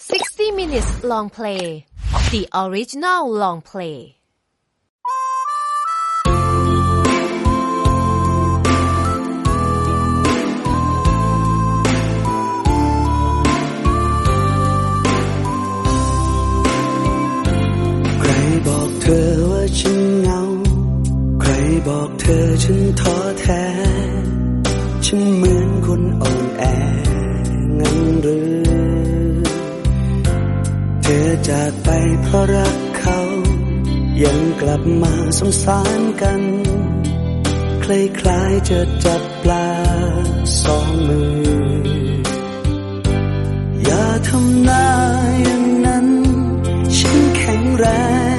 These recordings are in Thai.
60 minutes long play. The original long play. ใครบอกเธอว่าฉันเหงา จากไปเพราะรักเขา ยังกลับมาสงสารกันคล้ายๆจะจับปลาสองมือ อย่าทำหน้าอย่างนั้น ฉันแข็งแรง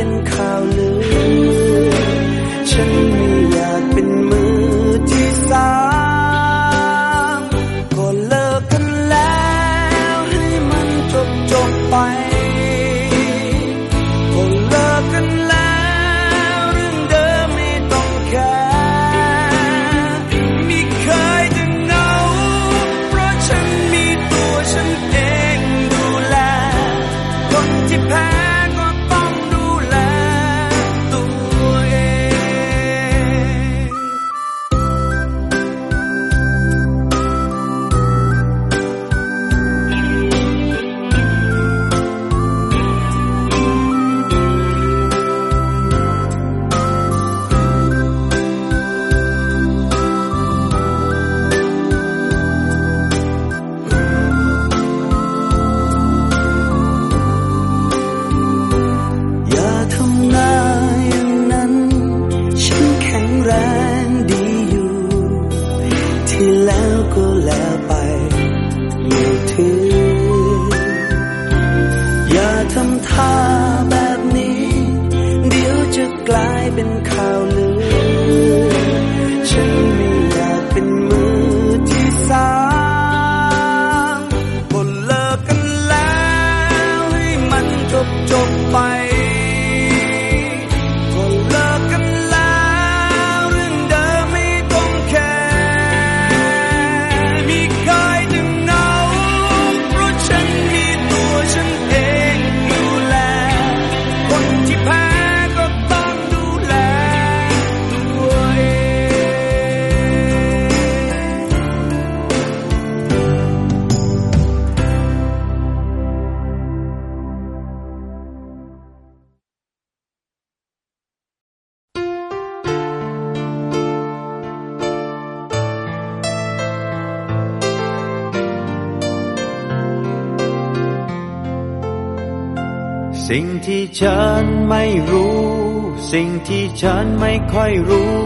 เป็นข่าวลือ ที่ฉันไม่ค่อยรู้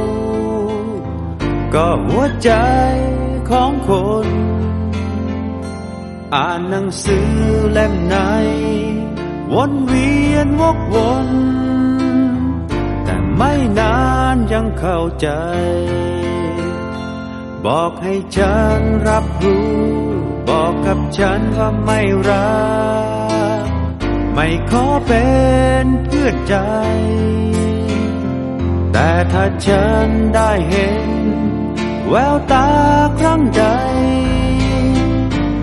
ก็หัวใจของคน อ่านหนังสือเล่มไหน วนเวียนวกวน แต่ไม่นานยังเข้าใจ บอกให้ฉันรับรู้ บอกกับฉันว่าไม่รักไม่ขอเป็นเพื่อใจ แต่ถ้าฉันได้เห็น แววตาครั้งใด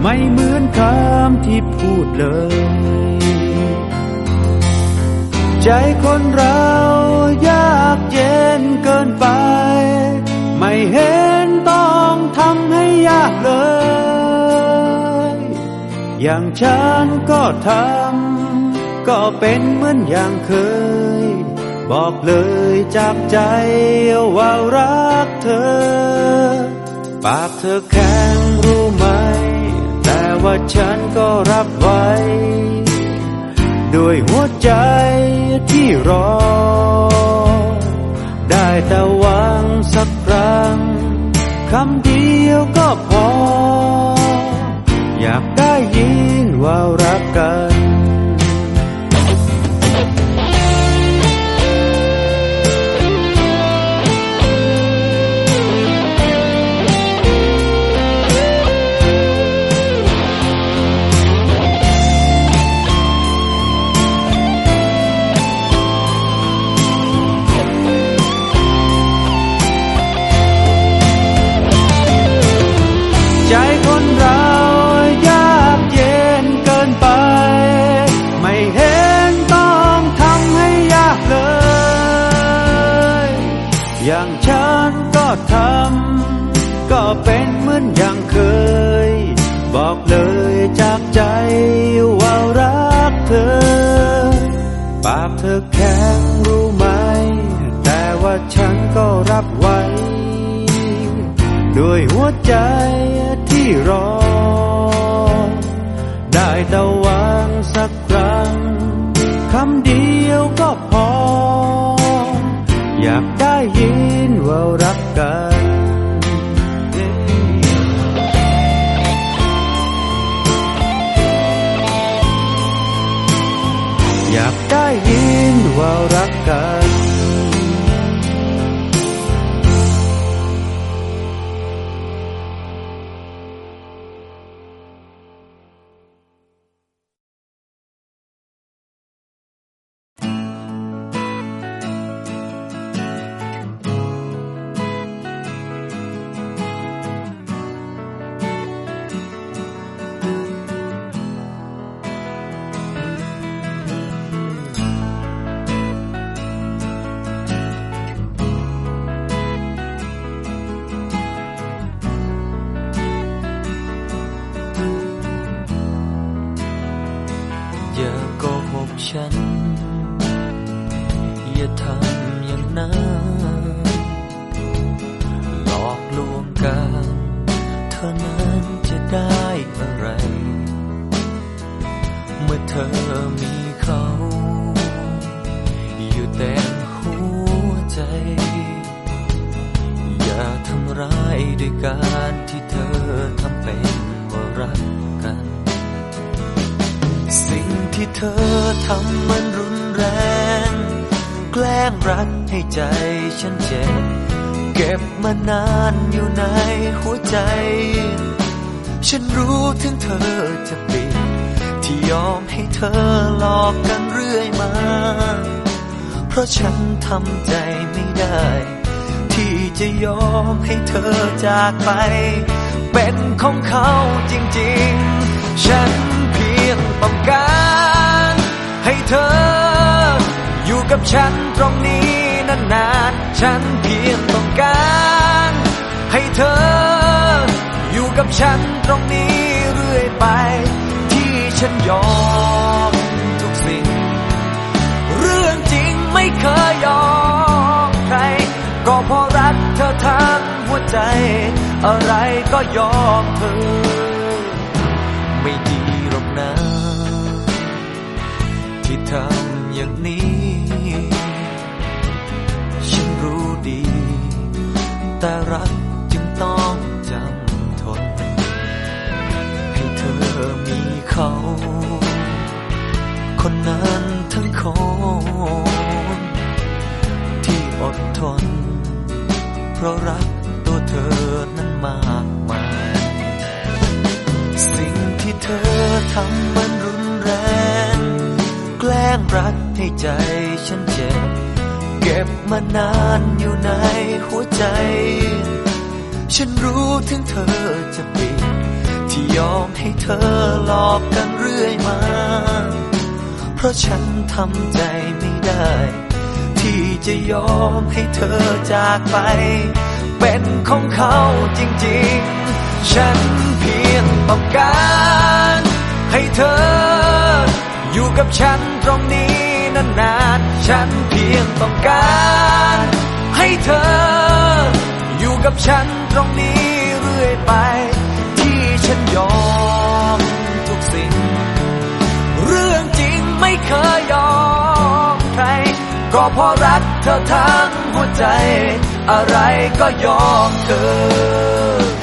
ไม่เหมือนคำที่พูดเลย ใจคนเรายากเย็นเกินไป ไม่เห็นต้องทำให้ยากเลย อย่างฉันก็ทำก็เป็นเหมือนอย่างเคย บอกเลยจากใจว่ารักเธอ ปากเธอแข็งรู้ไหม แต่ว่าฉันก็รับไว้ ด้วยหัวใจที่รอ ได้แต่หวังสักครั้งคำเดียวก็พอ อยากได้ยินว่ารักกัน ด้วยหัวใจที่รอ ได้แต่วังสักครั้งคำเดียวก็พอ อยากได้ยินว่ารักกันอยากได้ยินว่ารัก นานอยู่ในหัวใจ ฉันรู้ถึงเธอจะปิด ที่ยอมให้เธอหลอกกันเรื่อยมา เพราะฉันทำใจไม่ได้ ที่จะยอมให้เธอจากไป เป็นของเขาจริงๆ ฉันเพียงต้องการให้เธอ อยู่กับฉันตรงนี้นานๆ ฉันเพียงต้องการ ให้เธอ อยู่กับฉันตรงนี้เรื่อยไป ที่ฉันยอมทุกสิ่ง เรื่องจริงไม่เคยยอมใคร ก็เพราะรักเธอทั้งหัวใจ อะไรก็ยอมเธอ ไม่ดี เขา คนนั้นทั้งคนที่อดทน เพราะรักตัวเธอนั้นมากมาย สิ่งที่เธอทำมันรุนแรง แกล้งรักให้ใจฉันเจ็บ เก็บมานานอยู่ในหัวใจ ฉันรู้ถึงเธอจะเปิด ที่ยอมให้เธอหลอกกันเรื่อยมา เพราะฉันทำใจไม่ได้ ที่จะยอมให้เธอจากไป เป็นของเขาจริงๆ ฉันเพียงต้องการให้เธอ อยู่กับฉันตรงนี้นานๆ ฉันเพียงต้องการให้เธอ อยู่กับฉันตรงนี้เรื่อยไป ฉันยอมทุกสิ่ง เรื่องจริงไม่เคยยอมใคร ก็เพราะรักเธอทั้งหัวใจ อะไรก็ยอมเธอ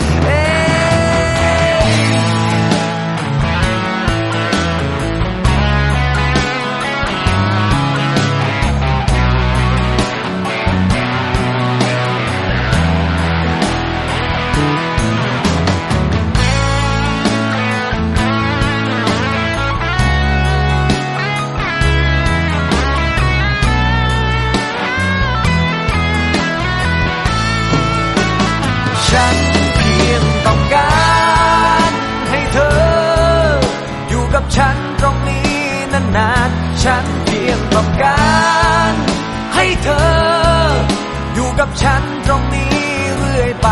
ฉันเพียงต้องการให้เธอ อยู่กับฉันตรงนี้เรื่อยไป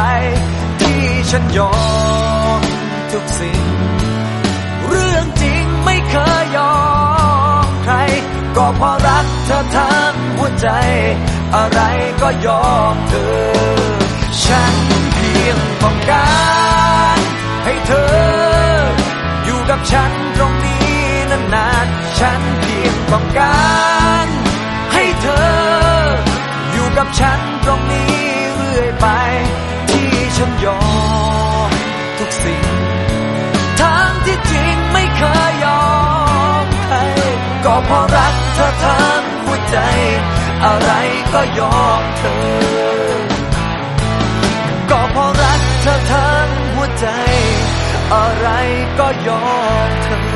ที่ฉันยอมทุกสิ่ง เรื่องจริงไม่เคยยอมใคร ก็เพราะรักเธอทั้งหัวใจ อะไรก็ยอมเธอ ฉันเพียงต้องการให้เธอ อยู่กับฉันตรงนี้นาน ฉันเพียงต้องการ ให้เธอ อยู่กับฉันตรงนี้เรื่อยไป ที่ฉันยอมทุกสิ่งทางที่จริงไม่เคยยอมใครก็เพราะรักเธอทั้งหัวใจ อะไรก็ยอมเธอ ก็เพราะรักเธอทั้งหัวใจ อะไรก็ยอมเธอ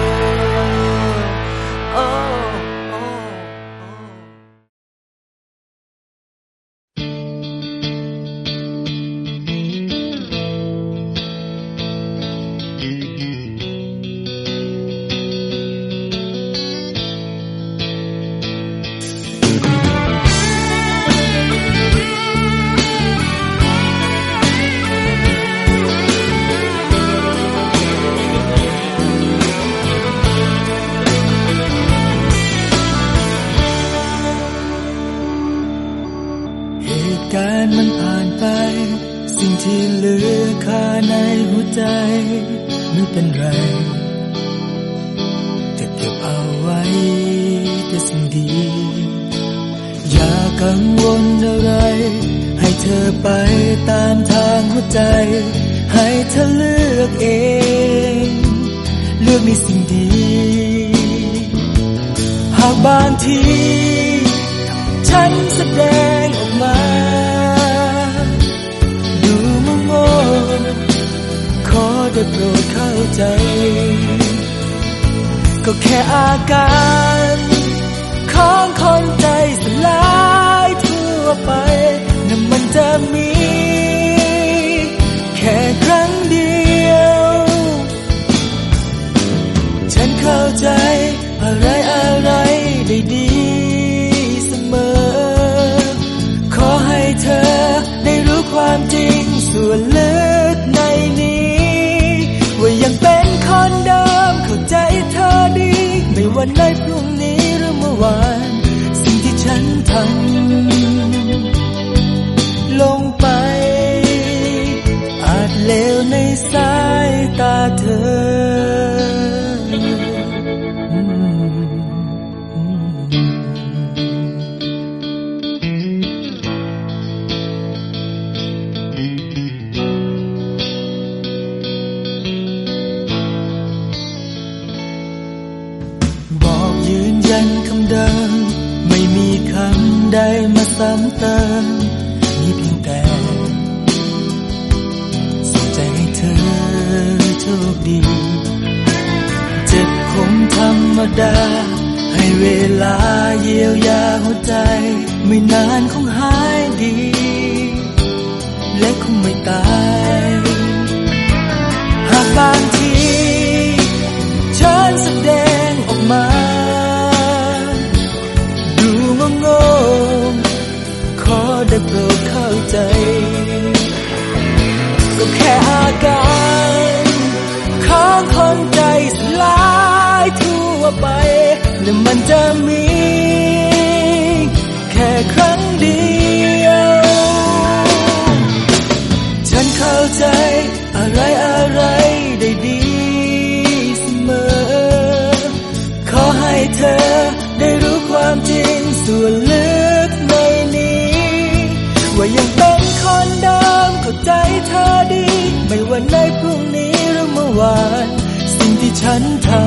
ำ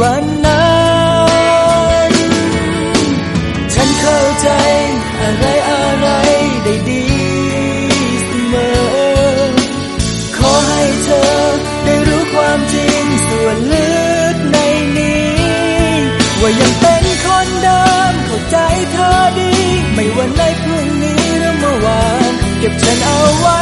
วันนั้นฉันเข้าใจอะไรอะไรได้ดีเสมอ ขอให้เธอได้รู้ความจริงส่วนลึกในนี้ ว่ายังเป็นคนเดิมเข้าใจเธอดี ไม่ว่าในพรุ่งนี้หรือเมื่อวาน เก็บฉันเอาไว้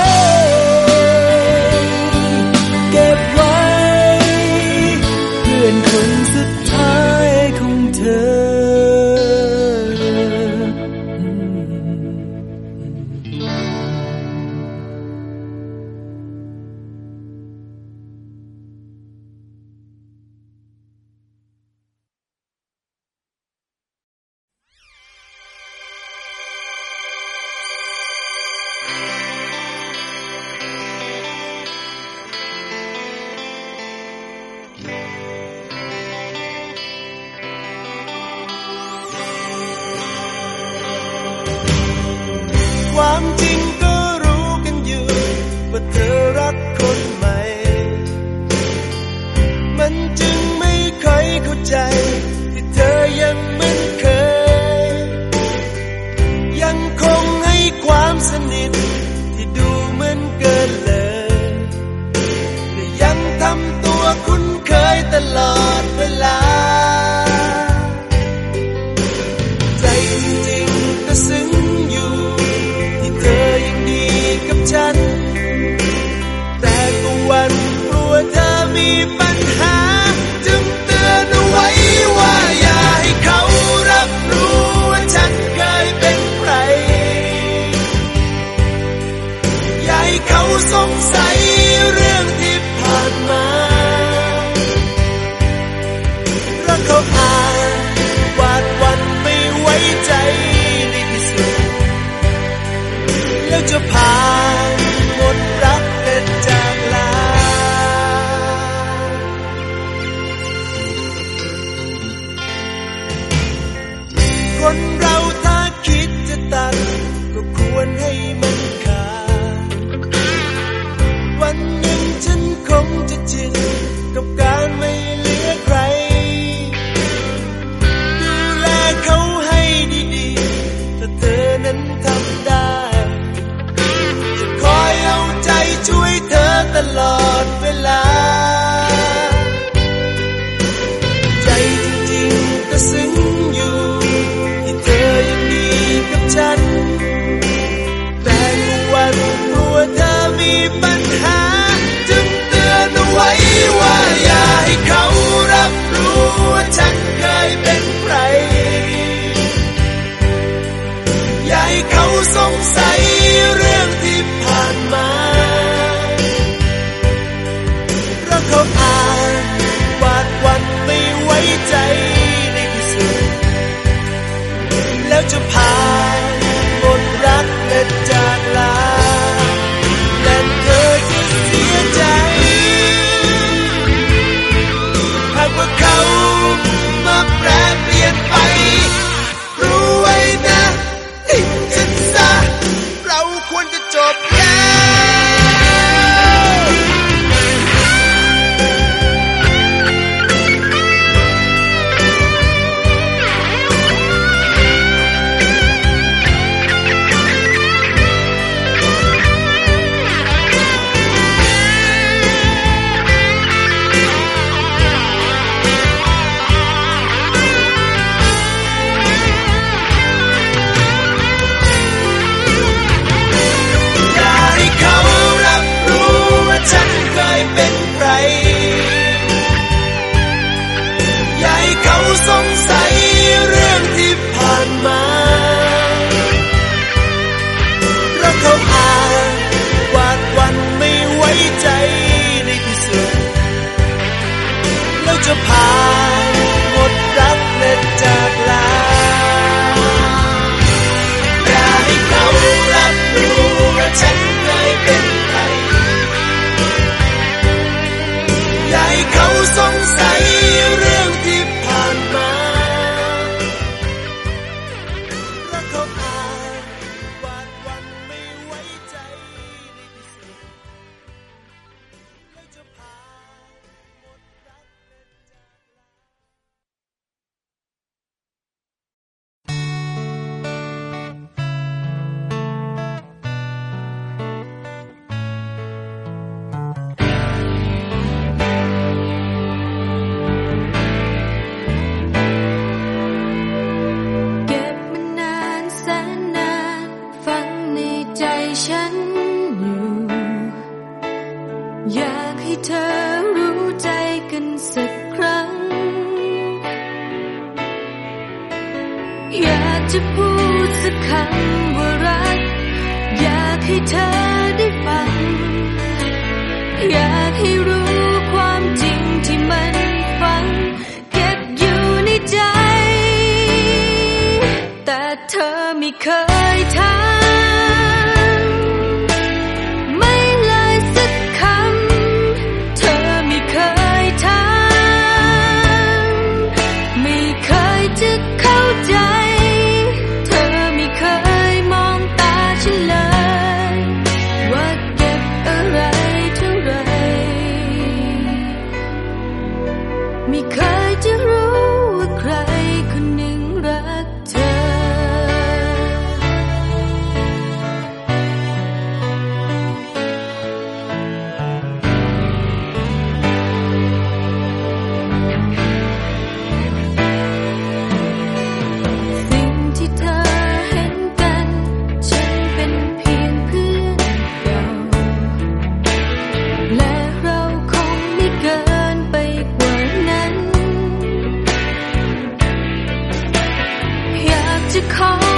时空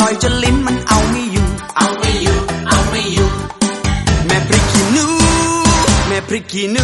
ร่อยจนลิ้นมันเอาไม่อยู่ เอาไม่อยู่ เอาไม่อยู่ แม่พริกขี้นู แม่พริกขี้นู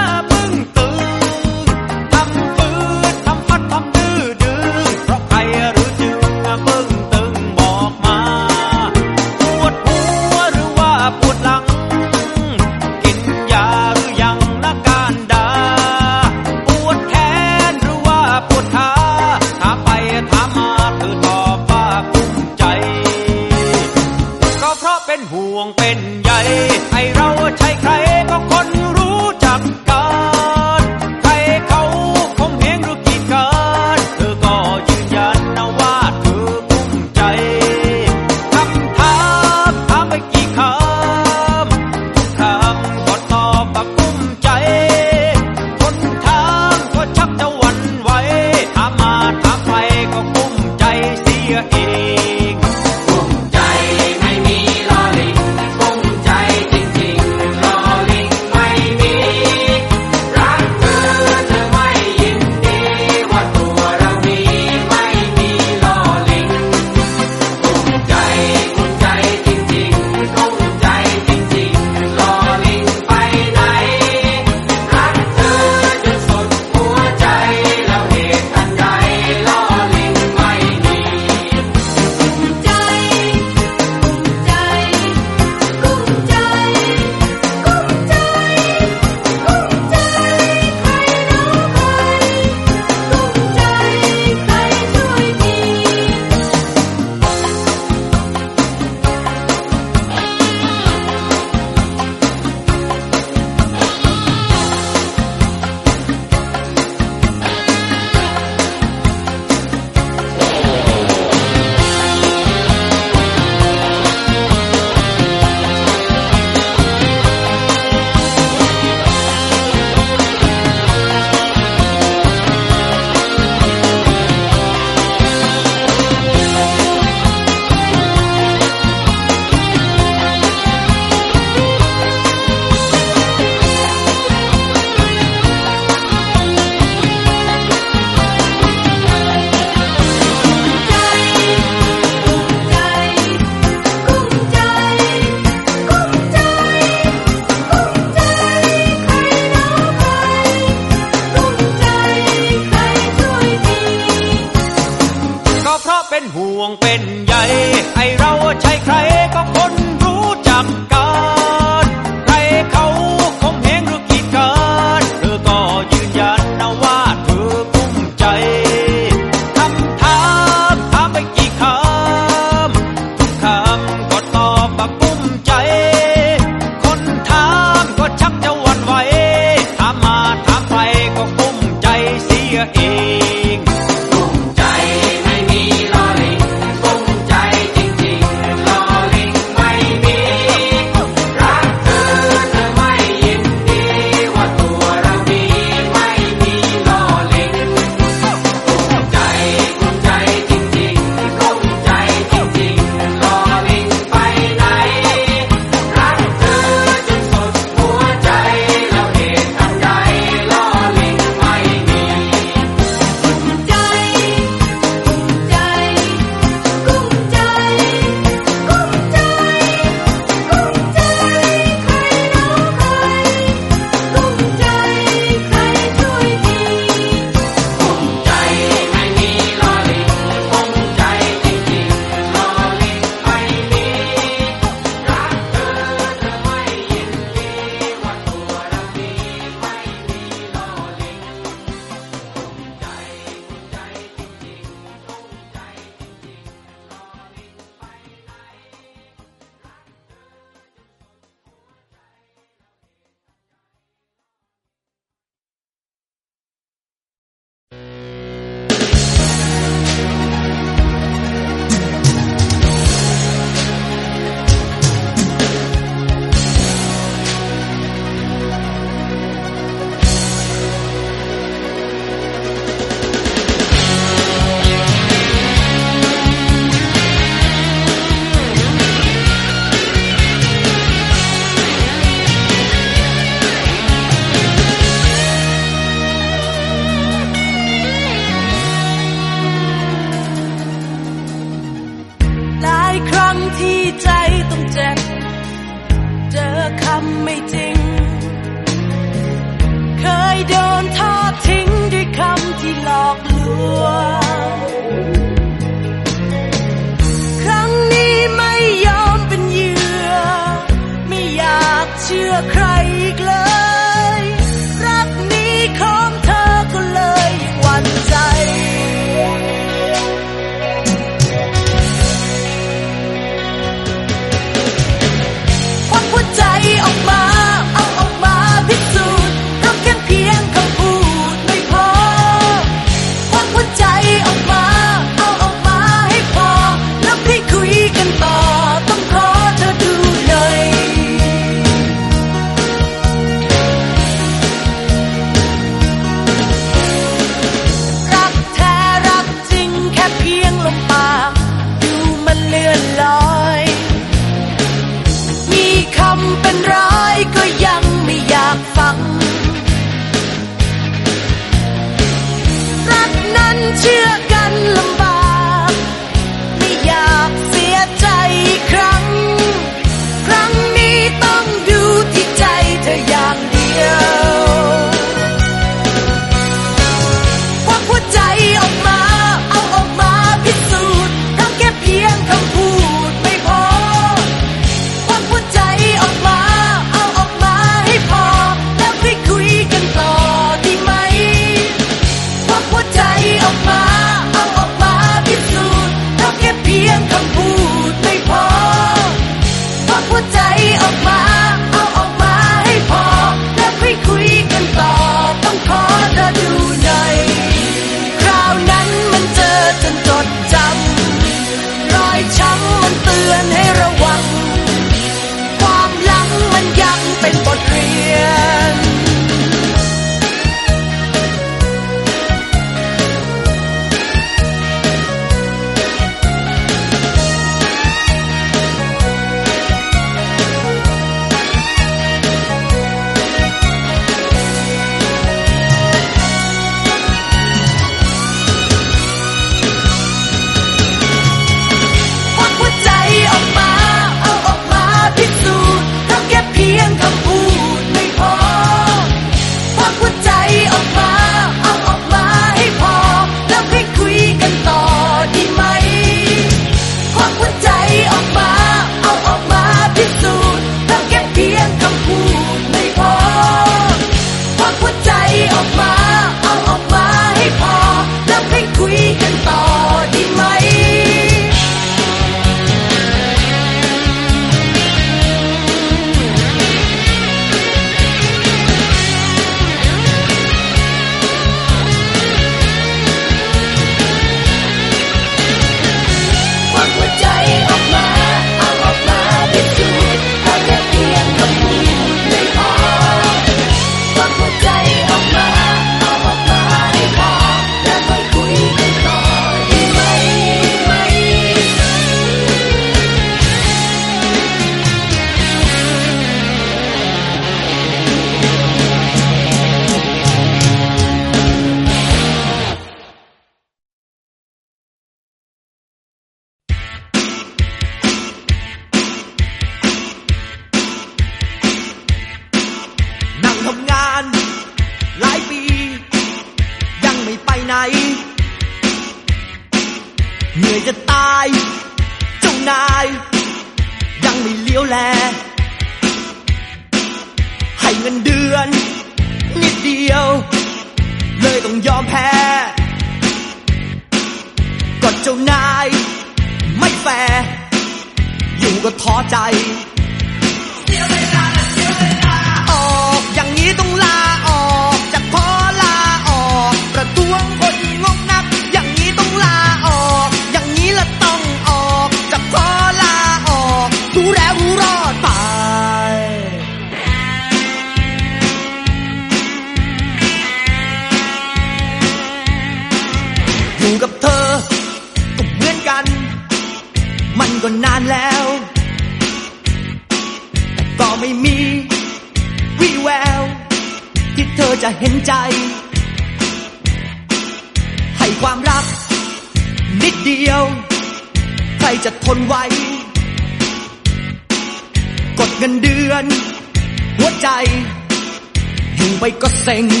อ